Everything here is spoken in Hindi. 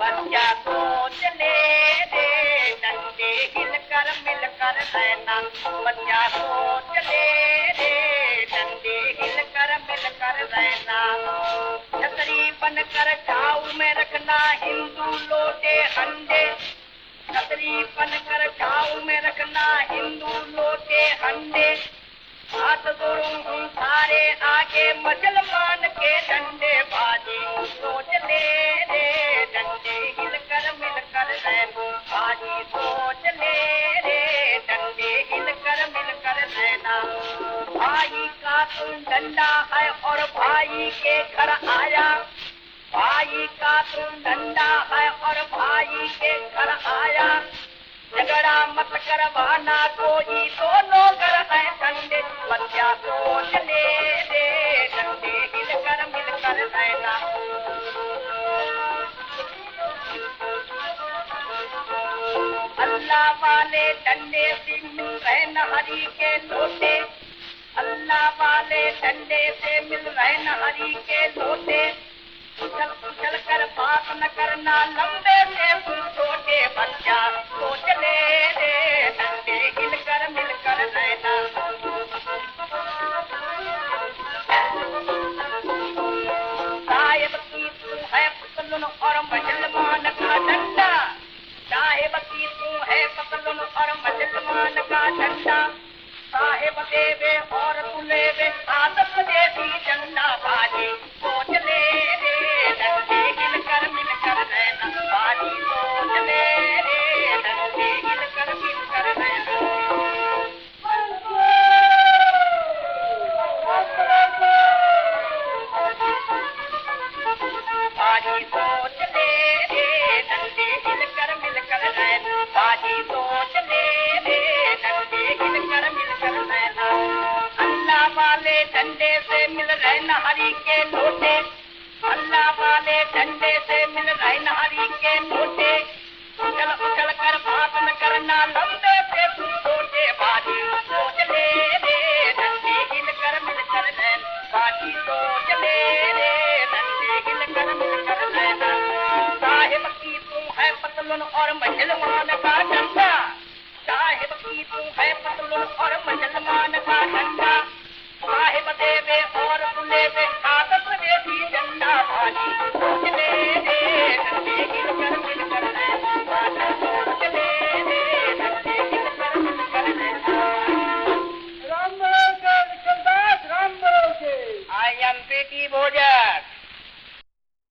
बच्चा सोच ले रे डंडे हिल कर मिल कर रहना। बच्चा सोच ले रे डंडे हिल कर मिल कर रहना। छतरी बन कर छाऊ में रखना, हिंदू लोटे अंडे। छतरी बन कर छाऊ में रखना, हिंदू लोटे अंडे। हाथ हूँ सारे आगे मुसलमान के डंडे बाजी। सोच मेरे डंडे हिलकर मिलकर मिल रहना। भाई का तुम डंडा है और भाई के घर आया। भाई का तुम डंडा है और भाई के घर आया। झगड़ा मत करवाना, कोई डंडे से रहे नहरी के लोटे। अल्लाह वाले डंडे से मिल रहे नहरी के लोटे। उछल उछल कर बात न करना लंबे से छोटे बच्चा सोच ले रे। देवे और तू लेवे आदत देवी डंडा बाजी। डंडे से मिल रहे नहरी के लोटे अल्लाह वाले डंडे से मिल रहे नहरी के लोटे उछल उछल कर बात न करना, लंबे से तू छोटे बाजी सोच ले रे। डंडे हिल कर मिल कर रहना बाजी सोच ले रे। डंडे हिल कर मिल कर रहना साहिब की तू है पतलुन और मुसलमान का डंडा। साहिब की तू है पतलुन और मुसलमान का डंडा। और